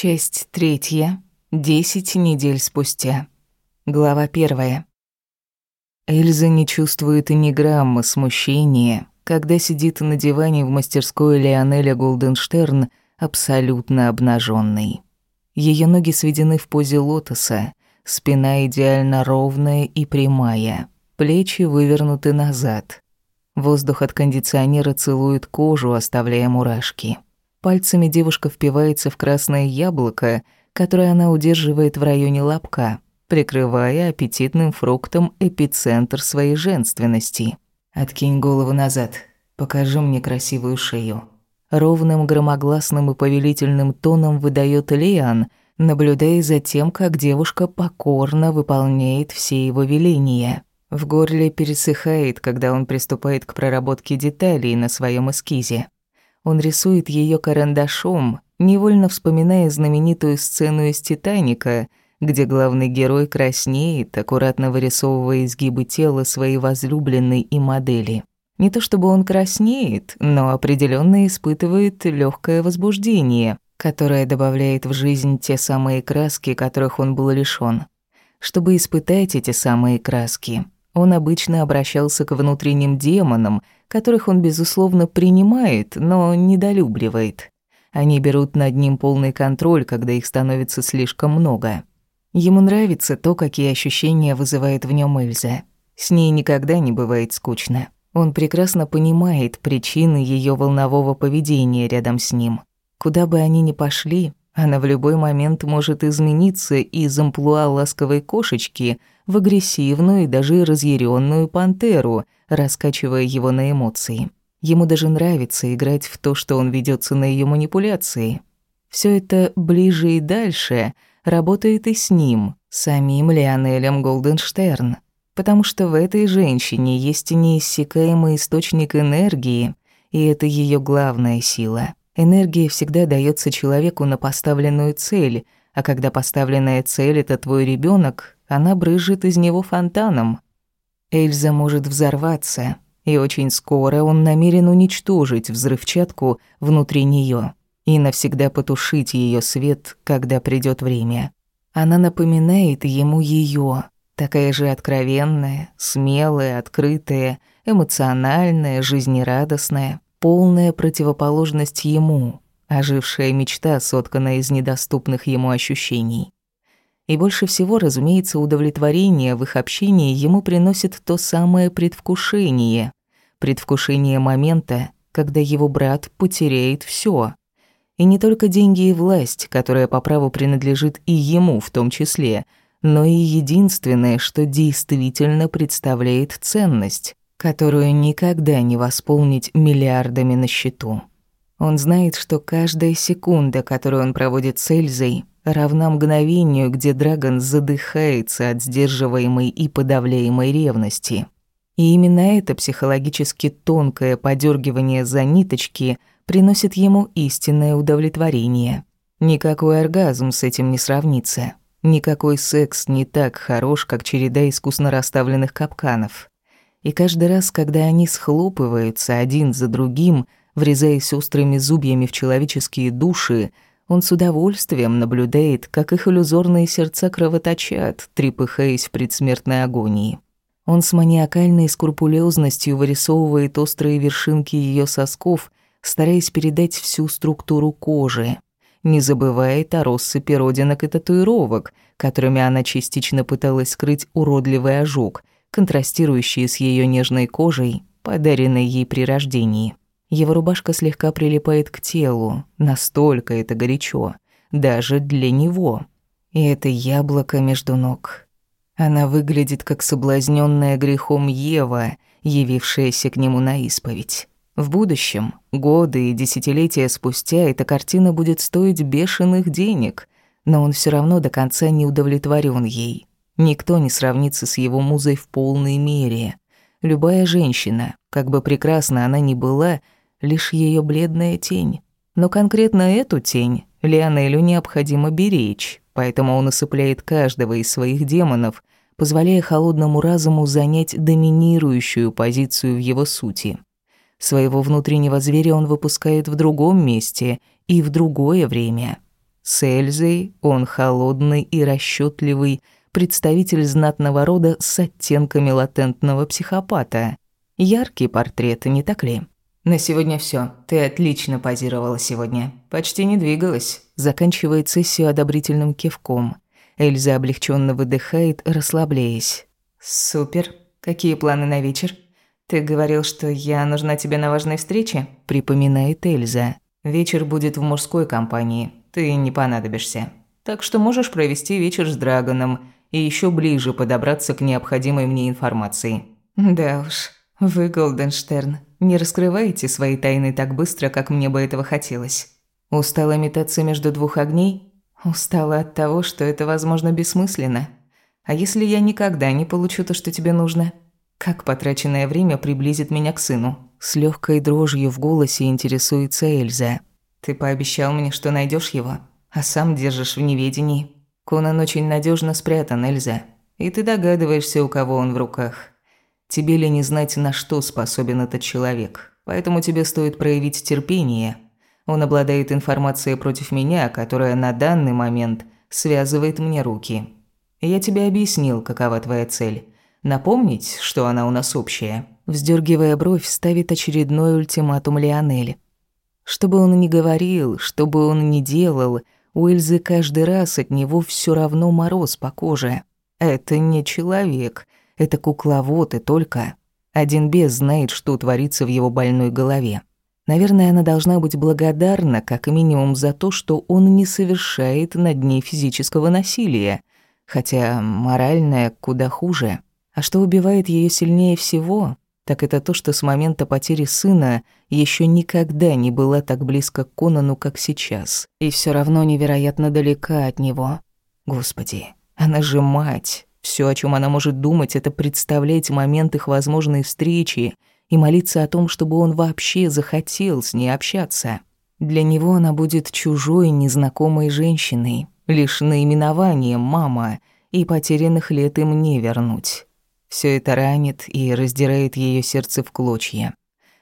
Часть третья. Десять недель спустя. Глава первая. Эльза не чувствует и ни грамма смущения, когда сидит на диване в мастерской Леонеля Голденштерн абсолютно обнаженной. Ее ноги сведены в позе лотоса, спина идеально ровная и прямая, плечи вывернуты назад. Воздух от кондиционера целует кожу, оставляя мурашки. Пальцами девушка впивается в красное яблоко, которое она удерживает в районе лобка, прикрывая аппетитным фруктом эпицентр своей женственности. «Откинь голову назад, покажи мне красивую шею». Ровным, громогласным и повелительным тоном выдает Лиан, наблюдая за тем, как девушка покорно выполняет все его веления. В горле пересыхает, когда он приступает к проработке деталей на своем эскизе. Он рисует ее карандашом, невольно вспоминая знаменитую сцену из «Титаника», где главный герой краснеет, аккуратно вырисовывая изгибы тела своей возлюбленной и модели. Не то чтобы он краснеет, но определенно испытывает легкое возбуждение, которое добавляет в жизнь те самые краски, которых он был лишён. Чтобы испытать эти самые краски, он обычно обращался к внутренним демонам, которых он, безусловно, принимает, но недолюбливает. Они берут над ним полный контроль, когда их становится слишком много. Ему нравится то, какие ощущения вызывает в нем Эльза. С ней никогда не бывает скучно. Он прекрасно понимает причины ее волнового поведения рядом с ним. Куда бы они ни пошли, она в любой момент может измениться из амплуа ласковой кошечки в агрессивную и даже разъяренную пантеру, раскачивая его на эмоции. Ему даже нравится играть в то, что он ведется на ее манипуляции. Все это ближе и дальше работает и с ним, самим Леонелем Голденштерн, потому что в этой женщине есть неиссякаемый источник энергии, и это ее главная сила. Энергия всегда дается человеку на поставленную цель, а когда поставленная цель — это твой ребенок, она брызжет из него фонтаном. Эльза может взорваться, и очень скоро он намерен уничтожить взрывчатку внутри нее и навсегда потушить ее свет, когда придет время. Она напоминает ему ее, такая же откровенная, смелая, открытая, эмоциональная, жизнерадостная полная противоположность ему, ожившая мечта, сотканная из недоступных ему ощущений. И больше всего, разумеется, удовлетворение в их общении ему приносит то самое предвкушение. Предвкушение момента, когда его брат потеряет все. И не только деньги и власть, которая по праву принадлежит и ему в том числе, но и единственное, что действительно представляет ценность которую никогда не восполнить миллиардами на счету. Он знает, что каждая секунда, которую он проводит с Эльзой, равна мгновению, где Драгон задыхается от сдерживаемой и подавляемой ревности. И именно это психологически тонкое подергивание за ниточки приносит ему истинное удовлетворение. Никакой оргазм с этим не сравнится. Никакой секс не так хорош, как череда искусно расставленных капканов и каждый раз, когда они схлопываются один за другим, врезаясь острыми зубьями в человеческие души, он с удовольствием наблюдает, как их иллюзорные сердца кровоточат, трепыхаясь в предсмертной агонии. Он с маниакальной скрупулезностью вырисовывает острые вершинки ее сосков, стараясь передать всю структуру кожи. Не забывает о россыпи родинок и татуировок, которыми она частично пыталась скрыть уродливый ожог — контрастирующие с ее нежной кожей, подаренной ей при рождении. Его рубашка слегка прилипает к телу, настолько это горячо, даже для него. И это яблоко между ног. Она выглядит как соблазненная грехом Ева, явившаяся к нему на исповедь. В будущем, годы и десятилетия спустя, эта картина будет стоить бешеных денег, но он все равно до конца не удовлетворен ей. Никто не сравнится с его музой в полной мере. Любая женщина, как бы прекрасна она ни была, лишь ее бледная тень. Но конкретно эту тень Леонелю необходимо беречь, поэтому он усыпляет каждого из своих демонов, позволяя холодному разуму занять доминирующую позицию в его сути. Своего внутреннего зверя он выпускает в другом месте и в другое время. С Эльзой он холодный и расчетливый представитель знатного рода с оттенками латентного психопата. Яркий портрет, не так ли? На сегодня все. Ты отлично позировала сегодня. Почти не двигалась. Заканчивает сессию одобрительным кивком. Эльза облегченно выдыхает, расслабляясь. Супер. Какие планы на вечер? Ты говорил, что я нужна тебе на важной встрече? Припоминает Эльза. Вечер будет в мужской компании ты не понадобишься. Так что можешь провести вечер с Драгоном и еще ближе подобраться к необходимой мне информации». «Да уж, вы, Голденштерн, не раскрываете свои тайны так быстро, как мне бы этого хотелось. Устала метаться между двух огней? Устала от того, что это, возможно, бессмысленно. А если я никогда не получу то, что тебе нужно? Как потраченное время приблизит меня к сыну?» С легкой дрожью в голосе интересуется Эльза. Ты пообещал мне, что найдешь его, а сам держишь в неведении. Конан очень надежно спрятан, Эльза. И ты догадываешься, у кого он в руках. Тебе ли не знать, на что способен этот человек. Поэтому тебе стоит проявить терпение. Он обладает информацией против меня, которая на данный момент связывает мне руки. Я тебе объяснил, какова твоя цель. Напомнить, что она у нас общая. Вздергивая бровь, ставит очередной ультиматум Лионель. Что бы он ни говорил, что бы он ни делал, у Эльзы каждый раз от него все равно мороз по коже. Это не человек, это кукловод и только. Один бес знает, что творится в его больной голове. Наверное, она должна быть благодарна как минимум за то, что он не совершает над ней физического насилия, хотя моральное куда хуже. А что убивает ее сильнее всего, так это то, что с момента потери сына еще никогда не была так близко к Конану, как сейчас. И все равно невероятно далека от него. Господи, она же мать. Все, о чем она может думать, это представлять момент их возможной встречи и молиться о том, чтобы он вообще захотел с ней общаться. Для него она будет чужой, незнакомой женщиной, лишь наименованием «мама», и потерянных лет им не вернуть. Все это ранит и раздирает ее сердце в клочья.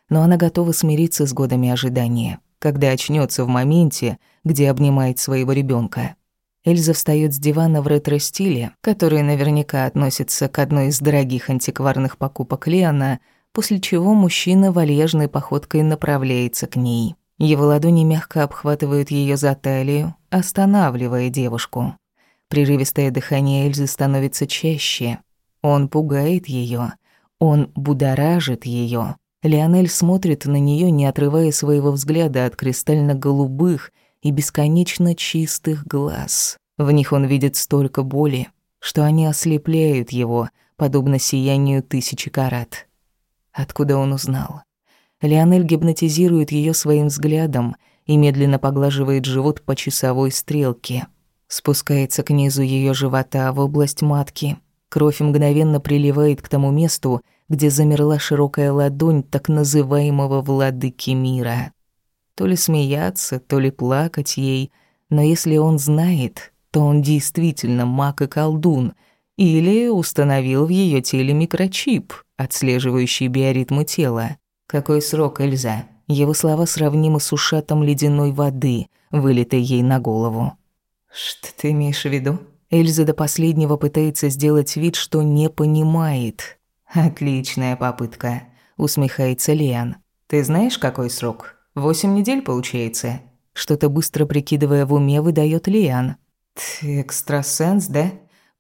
Но она готова смириться с годами ожидания, когда очнется в моменте, где обнимает своего ребенка. Эльза встает с дивана в ретро-стиле, который наверняка относится к одной из дорогих антикварных покупок Леона, после чего мужчина вальяжной походкой направляется к ней. Его ладони мягко обхватывают ее за талию, останавливая девушку. Прерывистое дыхание Эльзы становится чаще, он пугает ее, он будоражит ее. Леонель смотрит на нее, не отрывая своего взгляда от кристально-голубых и бесконечно чистых глаз. В них он видит столько боли, что они ослепляют его, подобно сиянию тысячи карат. Откуда он узнал? Леонель гипнотизирует ее своим взглядом и медленно поглаживает живот по часовой стрелке. Спускается к низу ее живота в область матки, Кровь мгновенно приливает к тому месту, где замерла широкая ладонь так называемого владыки мира. То ли смеяться, то ли плакать ей, но если он знает, то он действительно маг и колдун, или установил в ее теле микрочип, отслеживающий биоритмы тела. Какой срок, Эльза? Его слова сравнимы с ушатом ледяной воды, вылитой ей на голову. «Что ты имеешь в виду?» Эльза до последнего пытается сделать вид, что не понимает. «Отличная попытка», — усмехается Лиан. «Ты знаешь, какой срок? Восемь недель, получается?» Что-то быстро прикидывая в уме, выдает Лиан. «Ты экстрасенс, да?»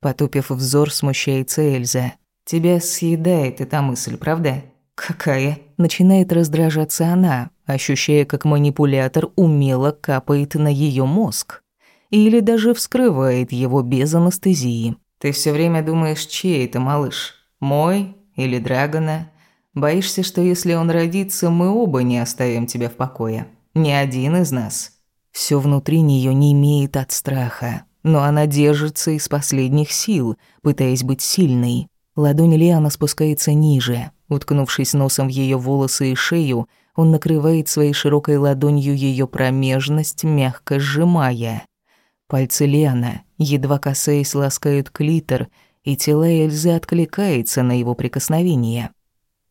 Потупив взор, смущается Эльза. «Тебя съедает эта мысль, правда?» «Какая?» Начинает раздражаться она, ощущая, как манипулятор умело капает на ее мозг или даже вскрывает его без анестезии. Ты все время думаешь, чей это малыш? Мой или Драгона? Боишься, что если он родится, мы оба не оставим тебя в покое? Ни один из нас. Все внутри нее не имеет от страха, но она держится из последних сил, пытаясь быть сильной. Ладонь Лиана спускается ниже. Уткнувшись носом в ее волосы и шею, он накрывает своей широкой ладонью ее промежность, мягко сжимая. Пальцы Лиана, едва касаясь, ласкают клитор, и тело Эльзы откликается на его прикосновение.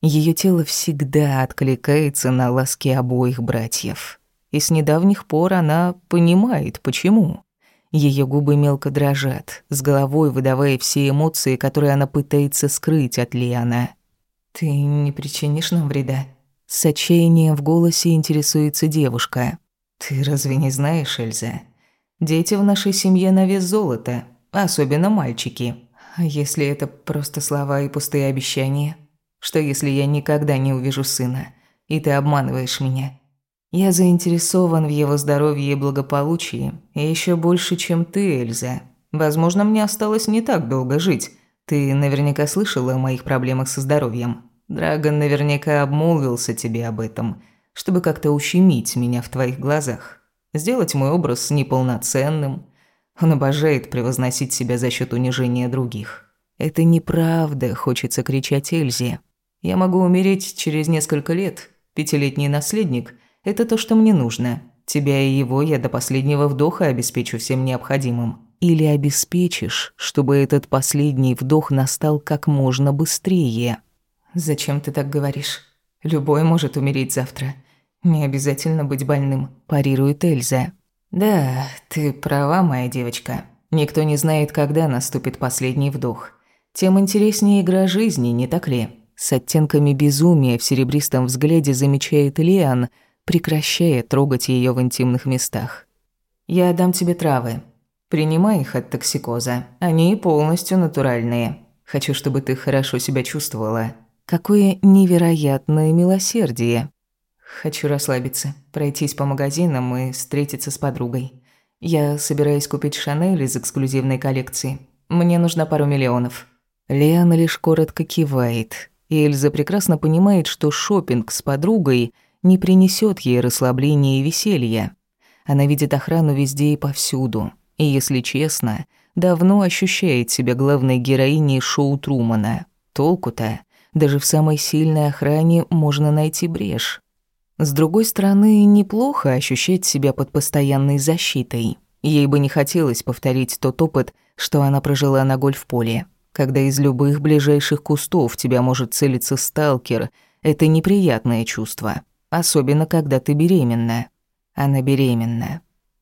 Ее тело всегда откликается на ласки обоих братьев. И с недавних пор она понимает, почему. Ее губы мелко дрожат, с головой выдавая все эмоции, которые она пытается скрыть от Лиана. «Ты не причинишь нам вреда?» С отчаянием в голосе интересуется девушка. «Ты разве не знаешь, Эльза? Дети в нашей семье на вес золота, особенно мальчики. Если это просто слова и пустые обещания? Что если я никогда не увижу сына, и ты обманываешь меня? Я заинтересован в его здоровье и благополучии, и еще больше, чем ты, Эльза. Возможно, мне осталось не так долго жить. Ты наверняка слышала о моих проблемах со здоровьем. Драгон наверняка обмолвился тебе об этом, чтобы как-то ущемить меня в твоих глазах, сделать мой образ неполноценным. Он обожает превозносить себя за счет унижения других. Это неправда, хочется кричать Эльзе. Я могу умереть через несколько лет. Пятилетний наследник – это то, что мне нужно. Тебя и его я до последнего вдоха обеспечу всем необходимым или обеспечишь, чтобы этот последний вдох настал как можно быстрее. Зачем ты так говоришь? Любой может умереть завтра. Не обязательно быть больным, парирует Эльза. Да, ты права, моя девочка. Никто не знает, когда наступит последний вдох. Тем интереснее игра жизни, не так ли? С оттенками безумия в серебристом взгляде замечает Лиан, прекращая трогать ее в интимных местах. Я дам тебе травы, Принимай их от токсикоза. Они полностью натуральные. Хочу, чтобы ты хорошо себя чувствовала. Какое невероятное милосердие. Хочу расслабиться, пройтись по магазинам и встретиться с подругой. Я собираюсь купить Шанель из эксклюзивной коллекции. Мне нужна пару миллионов. Лиана лишь коротко кивает. И Эльза прекрасно понимает, что шопинг с подругой не принесет ей расслабления и веселья. Она видит охрану везде и повсюду. И, если честно, давно ощущает себя главной героиней шоу Трумана. Толку-то, даже в самой сильной охране можно найти брешь. С другой стороны, неплохо ощущать себя под постоянной защитой. Ей бы не хотелось повторить тот опыт, что она прожила на гольф-поле. Когда из любых ближайших кустов тебя может целиться сталкер, это неприятное чувство. Особенно, когда ты беременна. Она беременна.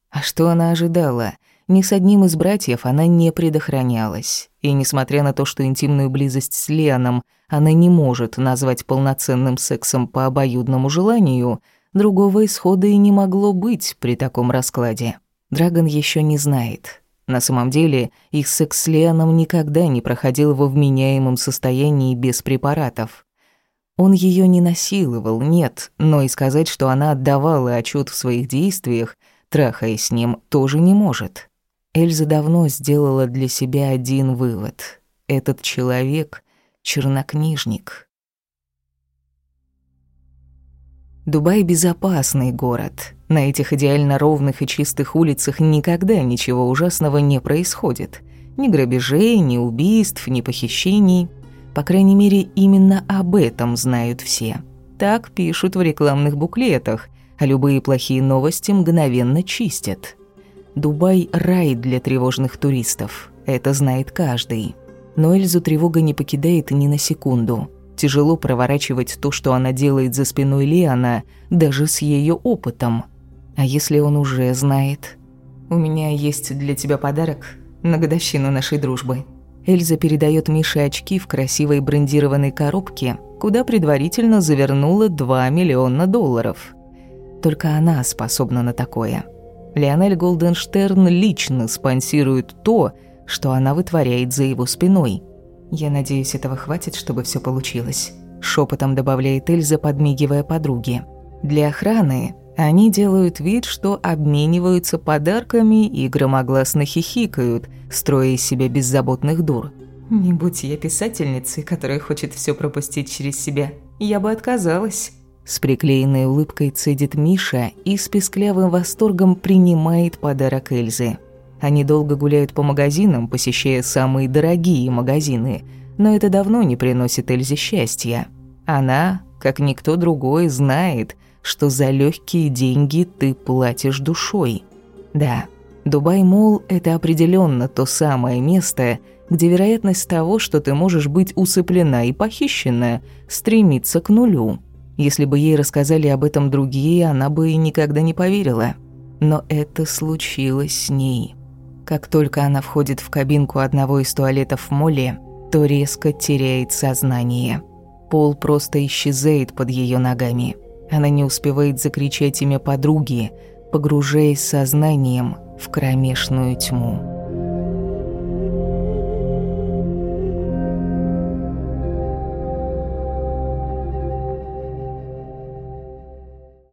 А что она ожидала? Ни с одним из братьев она не предохранялась. И несмотря на то, что интимную близость с Леоном она не может назвать полноценным сексом по обоюдному желанию, другого исхода и не могло быть при таком раскладе. Драгон еще не знает. На самом деле, их секс с Леоном никогда не проходил во вменяемом состоянии без препаратов. Он ее не насиловал, нет, но и сказать, что она отдавала отчет в своих действиях, трахаясь с ним, тоже не может. Эльза давно сделала для себя один вывод. Этот человек — чернокнижник. Дубай — безопасный город. На этих идеально ровных и чистых улицах никогда ничего ужасного не происходит. Ни грабежей, ни убийств, ни похищений. По крайней мере, именно об этом знают все. Так пишут в рекламных буклетах, а любые плохие новости мгновенно чистят. Дубай – рай для тревожных туристов. Это знает каждый. Но Эльзу тревога не покидает ни на секунду. Тяжело проворачивать то, что она делает за спиной Лиана, даже с ее опытом. А если он уже знает? «У меня есть для тебя подарок на годовщину нашей дружбы». Эльза передает Мише очки в красивой брендированной коробке, куда предварительно завернула 2 миллиона долларов. Только она способна на такое – Леонель Голденштерн лично спонсирует то, что она вытворяет за его спиной. «Я надеюсь, этого хватит, чтобы все получилось», – шепотом добавляет Эльза, подмигивая подруге. Для охраны они делают вид, что обмениваются подарками и громогласно хихикают, строя из себя беззаботных дур. «Не будь я писательницей, которая хочет все пропустить через себя, я бы отказалась». С приклеенной улыбкой цедит Миша и с песклявым восторгом принимает подарок Эльзы. Они долго гуляют по магазинам, посещая самые дорогие магазины, но это давно не приносит Эльзе счастья. Она, как никто другой, знает, что за легкие деньги ты платишь душой. Да, Дубай Мол – это определенно то самое место, где вероятность того, что ты можешь быть усыплена и похищена, стремится к нулю – если бы ей рассказали об этом другие, она бы и никогда не поверила. Но это случилось с ней. Как только она входит в кабинку одного из туалетов моле, то резко теряет сознание. Пол просто исчезает под ее ногами. Она не успевает закричать имя подруги, погружаясь сознанием в кромешную тьму.